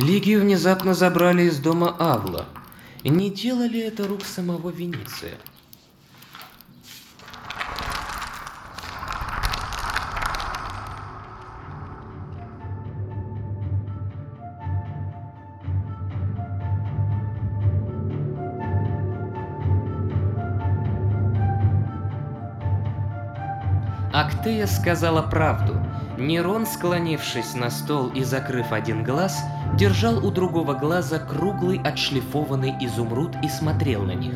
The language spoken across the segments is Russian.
Лигию внезапно забрали из дома Авла. Не дело ли это рук самого Вениция? Актея сказала правду. Нерон, склонившись на стол и закрыв один глаз, держал у другого глаза круглый отшлифованный изумруд и смотрел на них.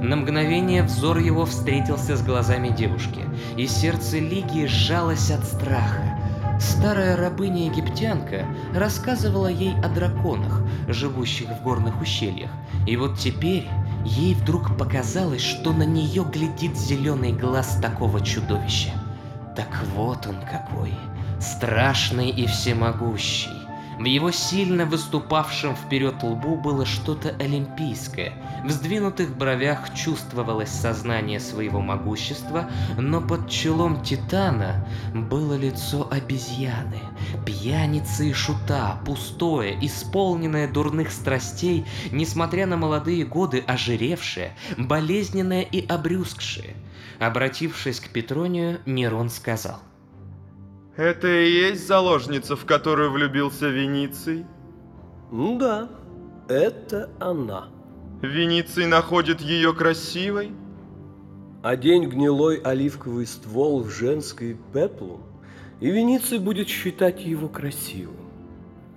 На мгновение взор его встретился с глазами девушки, и сердце Лигии сжалось от страха. Старая рабыня-египтянка рассказывала ей о драконах, живущих в горных ущельях, и вот теперь ей вдруг показалось, что на нее глядит зеленый глаз такого чудовища. Так вот он какой, страшный и всемогущий. В его сильно выступавшем вперед лбу было что-то олимпийское. В сдвинутых бровях чувствовалось сознание своего могущества, но под челом Титана было лицо обезьяны, пьяницы и шута, пустое, исполненное дурных страстей, несмотря на молодые годы ожиревшее, болезненное и обрюзгшее. Обратившись к Петронию, Нерон сказал. Это и есть заложница, в которую влюбился Вениций? Да, это она. Вениций находит ее красивой? Одень гнилой оливковый ствол в женской пеплум, и Вениций будет считать его красивым.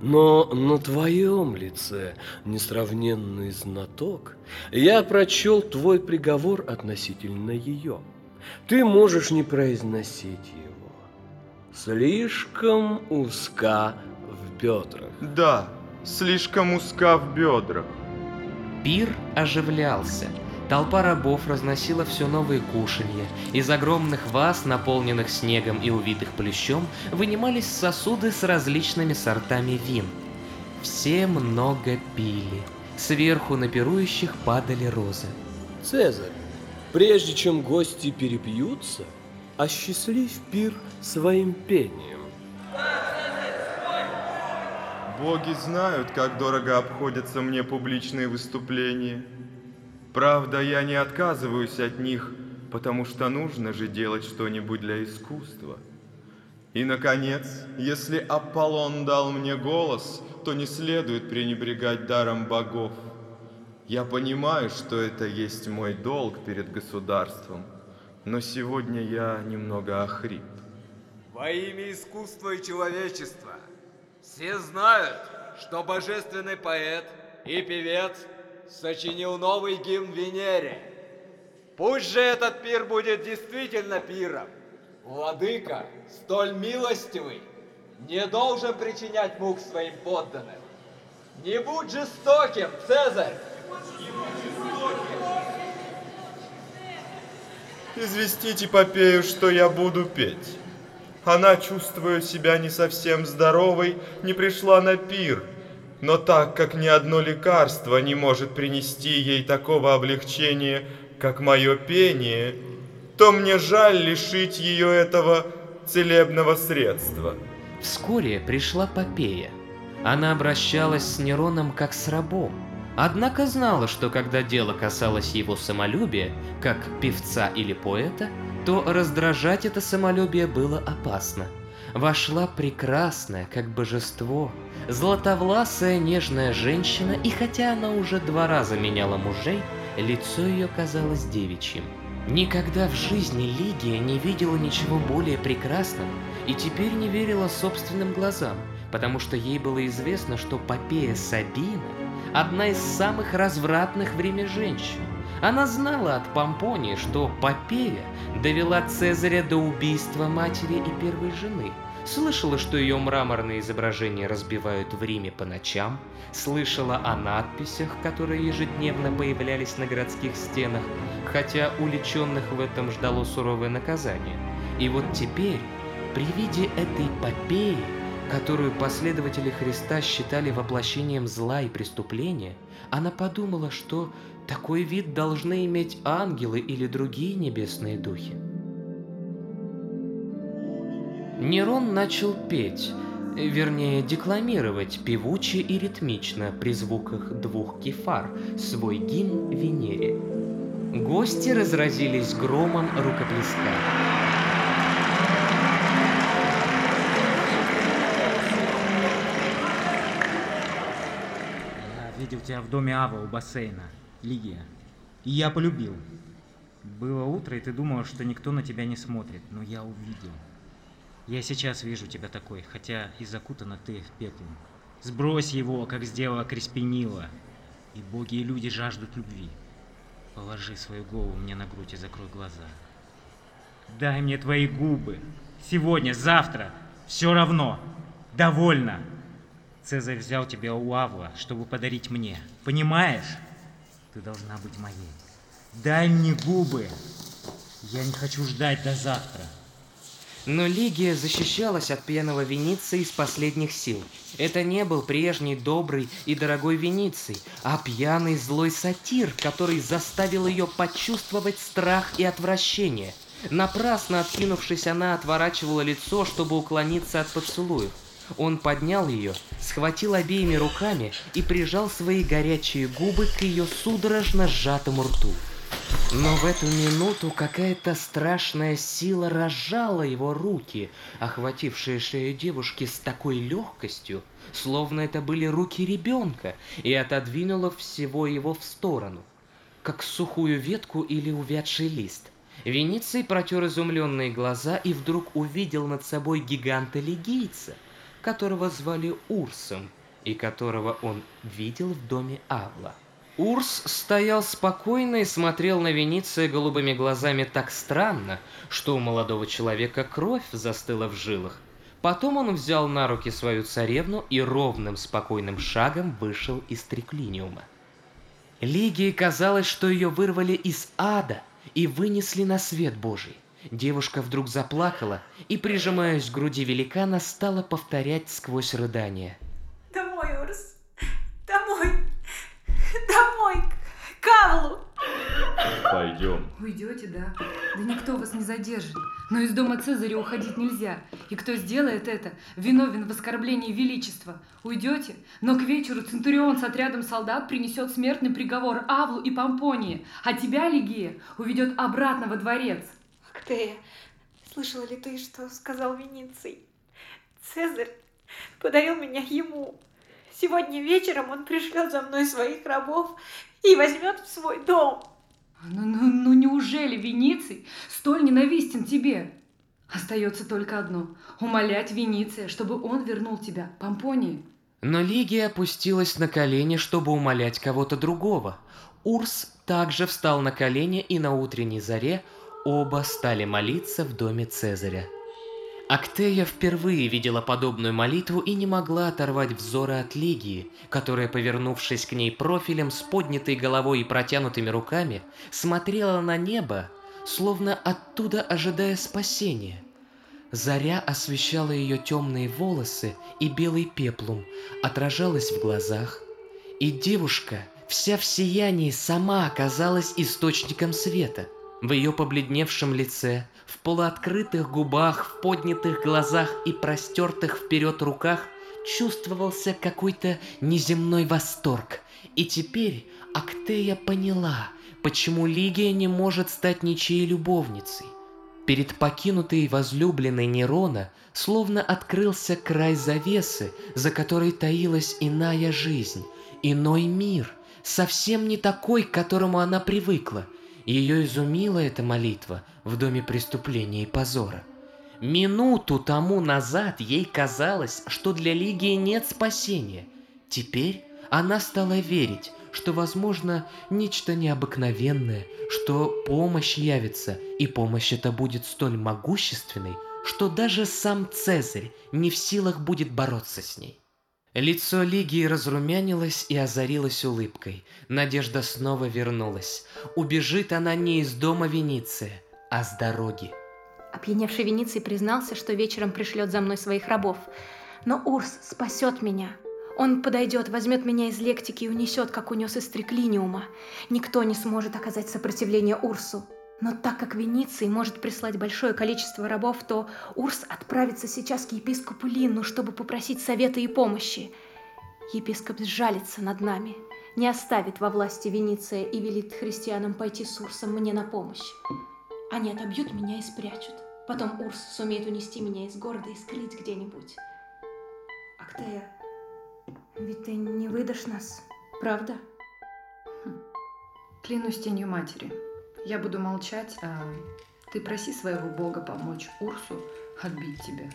Но на твоем лице, несравненный знаток, я прочел твой приговор относительно ее. Ты можешь не произносить его. Слишком узка в бедрах. Да, слишком узка в бедрах. Пир оживлялся. Толпа рабов разносила все новые кушанья. Из огромных ваз, наполненных снегом и увитых плющом, вынимались сосуды с различными сортами вин. Все много пили. Сверху на пирующих падали розы. Цезарь, прежде чем гости перепьются, осчастливь пир своим пением. Боги знают, как дорого обходятся мне публичные выступления. Правда, я не отказываюсь от них, потому что нужно же делать что-нибудь для искусства. И, наконец, если Аполлон дал мне голос, то не следует пренебрегать даром богов. Я понимаю, что это есть мой долг перед государством, но сегодня я немного охрип. Во имя искусства и человечества все знают, что божественный поэт и певец сочинил новый гимн Венере. Пусть же этот пир будет действительно пиром. Владыка, столь милостивый, не должен причинять мук своим подданным. Не будь жестоким, Цезарь! Известите Попею, что я буду петь. Она, чувствуя себя не совсем здоровой, не пришла на пир, но так как ни одно лекарство не может принести ей такого облегчения, как мое пение, то мне жаль лишить ее этого целебного средства. Вскоре пришла Попея. Она обращалась с Нероном как с рабом, однако знала, что когда дело касалось его самолюбия, как певца или поэта, то раздражать это самолюбие было опасно. Вошла прекрасная, как божество, златовласая нежная женщина, и хотя она уже два раза меняла мужей, лицо ее казалось девичьим. Никогда в жизни Лигия не видела ничего более прекрасного и теперь не верила собственным глазам, потому что ей было известно, что Попея Сабина – одна из самых развратных в Риме женщин. Она знала от Помпонии, что Попея довела Цезаря до убийства матери и первой жены – Слышала, что ее мраморные изображения разбивают в Риме по ночам, слышала о надписях, которые ежедневно появлялись на городских стенах, хотя уличенных в этом ждало суровое наказание. И вот теперь, при виде этой попеи, которую последователи Христа считали воплощением зла и преступления, она подумала, что такой вид должны иметь ангелы или другие небесные духи. Нерон начал петь. вернее, декламировать певуче и ритмично при звуках двух кефар свой гимн Венере. Гости разразились громом рукоплескания. Видел тебя в доме Ава у бассейна, Лигия. И я полюбил. Было утро, и ты думала, что никто на тебя не смотрит, но я увидел. Я сейчас вижу тебя такой, хотя и закутана ты в пеплом. Сбрось его, как сделала Креспинила. И боги и люди жаждут любви. Положи свою голову мне на грудь и закрой глаза. Дай мне твои губы. Сегодня, завтра. Все равно. Довольно. Цезарь взял тебя у Авла, чтобы подарить мне. Понимаешь? Ты должна быть моей. Дай мне губы. Я не хочу ждать до завтра. Но Лигия защищалась от пьяного Вениции из последних сил. Это не был прежний добрый и дорогой Вениций, а пьяный злой сатир, который заставил ее почувствовать страх и отвращение. Напрасно откинувшись, она отворачивала лицо, чтобы уклониться от поцелуев. Он поднял ее, схватил обеими руками и прижал свои горячие губы к ее судорожно сжатому рту. Но в эту минуту какая-то страшная сила разжала его руки, охватившие шею девушки с такой легкостью, словно это были руки ребенка, и отодвинула всего его в сторону, как сухую ветку или увядший лист. Вениций протер изумленные глаза и вдруг увидел над собой гиганта-лигийца, которого звали Урсом, и которого он видел в доме Авла. Урс стоял спокойно и смотрел на Вениция голубыми глазами так странно, что у молодого человека кровь застыла в жилах. Потом он взял на руки свою царевну и ровным спокойным шагом вышел из триклиниума. Лигии казалось, что ее вырвали из ада и вынесли на свет Божий. Девушка вдруг заплакала и, прижимаясь к груди великана, стала повторять сквозь рыдания. Домой, Урс! Домой! Домой! К Кавлу! Пойдем. Уйдете, да? Да никто вас не задержит. Но из дома Цезаря уходить нельзя. И кто сделает это, виновен в оскорблении величества. Уйдете, но к вечеру Центурион с отрядом солдат принесет смертный приговор Авлу и Помпонии, а тебя, Лигия, уведет обратно во дворец. Актея, слышала ли ты, что сказал Вениций? Цезарь подарил меня ему. Сегодня вечером он пришлет за мной своих рабов и возьмет в свой дом. Ну, ну, ну неужели Вениций столь ненавистен тебе? Остается только одно – умолять Вениция, чтобы он вернул тебя, Помпонии. Но Лигия опустилась на колени, чтобы умолять кого-то другого. Урс также встал на колени, и на утренней заре оба стали молиться в доме Цезаря. Актея впервые видела подобную молитву и не могла оторвать взора от Лигии, которая, повернувшись к ней профилем с поднятой головой и протянутыми руками, смотрела на небо, словно оттуда ожидая спасения. Заря освещала ее темные волосы и белый пеплум, отражалась в глазах, и девушка, вся в сиянии, сама оказалась источником света – в ее побледневшем лице, в полуоткрытых губах, в поднятых глазах и простертых вперед руках чувствовался какой-то неземной восторг. И теперь Актея поняла, почему Лигия не может стать ничьей любовницей. Перед покинутой возлюбленной Нерона словно открылся край завесы, за которой таилась иная жизнь, иной мир, совсем не такой, к которому она привыкла – ее изумила эта молитва в доме преступления и позора. Минуту тому назад ей казалось, что для Лигии нет спасения. Теперь она стала верить, что возможно нечто необыкновенное, что помощь явится, и помощь эта будет столь могущественной, что даже сам Цезарь не в силах будет бороться с ней. Лицо Лигии разрумянилось и озарилось улыбкой. Надежда снова вернулась. Убежит она не из дома Вениция, а с дороги. Опьяневший Вениций признался, что вечером пришлет за мной своих рабов. Но Урс спасет меня. Он подойдет, возьмет меня из лектики и унесет, как унес из триклиниума. Никто не сможет оказать сопротивление Урсу. Но так как Вениций может прислать большое количество рабов, то Урс отправится сейчас к епископу Линну, чтобы попросить совета и помощи. Епископ сжалится над нами, не оставит во власти Вениция и велит христианам пойти с Урсом мне на помощь. Они отобьют меня и спрячут. Потом Урс сумеет унести меня из города и скрыть где-нибудь. Актея, ведь ты не выдашь нас, правда? Клянусь тенью матери. Я буду молчать, а ты проси своего бога помочь Урсу отбить тебя.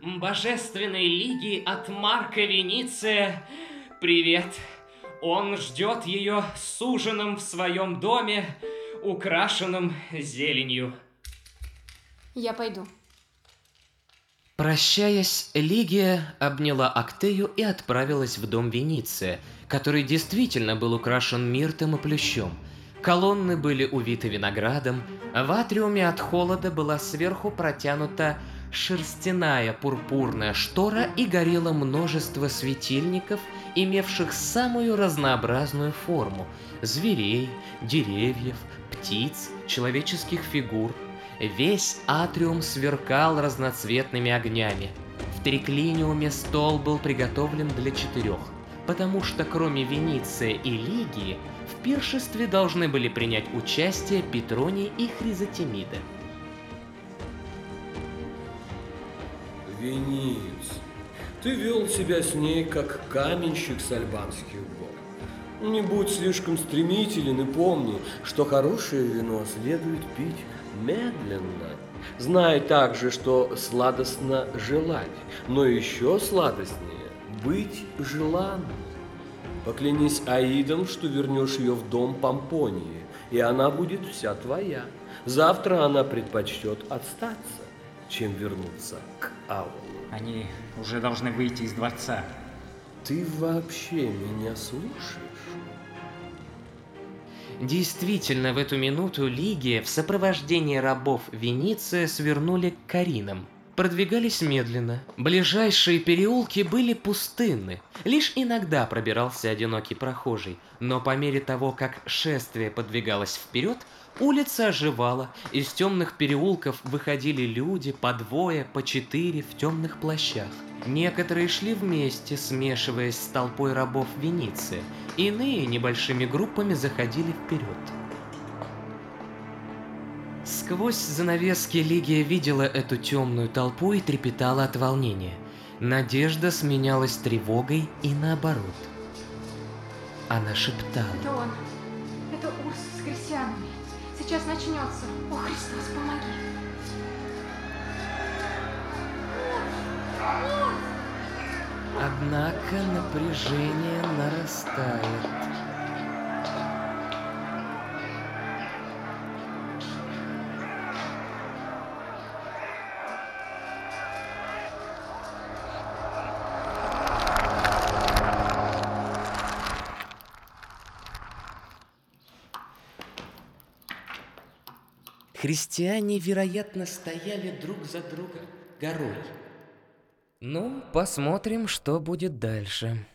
Божественной Лиги от Марка Вениция, привет. Он ждет ее с ужином в своем доме, украшенном зеленью. Я пойду. Прощаясь, Лигия обняла Актею и отправилась в дом Вениция, который действительно был украшен миртом и плющом. Колонны были увиты виноградом, в атриуме от холода была сверху протянута шерстяная пурпурная штора и горело множество светильников, имевших самую разнообразную форму – зверей, деревьев, птиц, человеческих фигур. Весь атриум сверкал разноцветными огнями. В триклиниуме стол был приготовлен для четырех, потому что кроме Вениция и Лигии в пиршестве должны были принять участие Петроний и Хризотемида. Вениц, ты вел себя с ней, как каменщик с альбанских гор. Не будь слишком стремителен и помни, что хорошее вино следует пить медленно. Знай также, что сладостно желать, но еще сладостнее быть желанным. Поклянись Аидом, что вернешь ее в дом Помпонии, и она будет вся твоя. Завтра она предпочтет остаться, чем вернуться к Аулу. Они уже должны выйти из дворца. Ты вообще меня слушаешь? Действительно, в эту минуту Лигия в сопровождении рабов Вениция свернули к Каринам. Продвигались медленно. Ближайшие переулки были пустынны. Лишь иногда пробирался одинокий прохожий. Но по мере того, как шествие подвигалось вперед, улица оживала. Из темных переулков выходили люди по двое, по четыре в темных плащах. Некоторые шли вместе, смешиваясь с толпой рабов Вениции. Иные небольшими группами заходили вперед. Сквозь занавески Лигия видела эту темную толпу и трепетала от волнения. Надежда сменялась тревогой и наоборот. Она шептала. Это он. Это Урс с христианами. Сейчас начнется. О, Христос, помоги. Однако напряжение нарастает. Христиане, вероятно, стояли друг за другом горой. Ну, посмотрим, что будет дальше.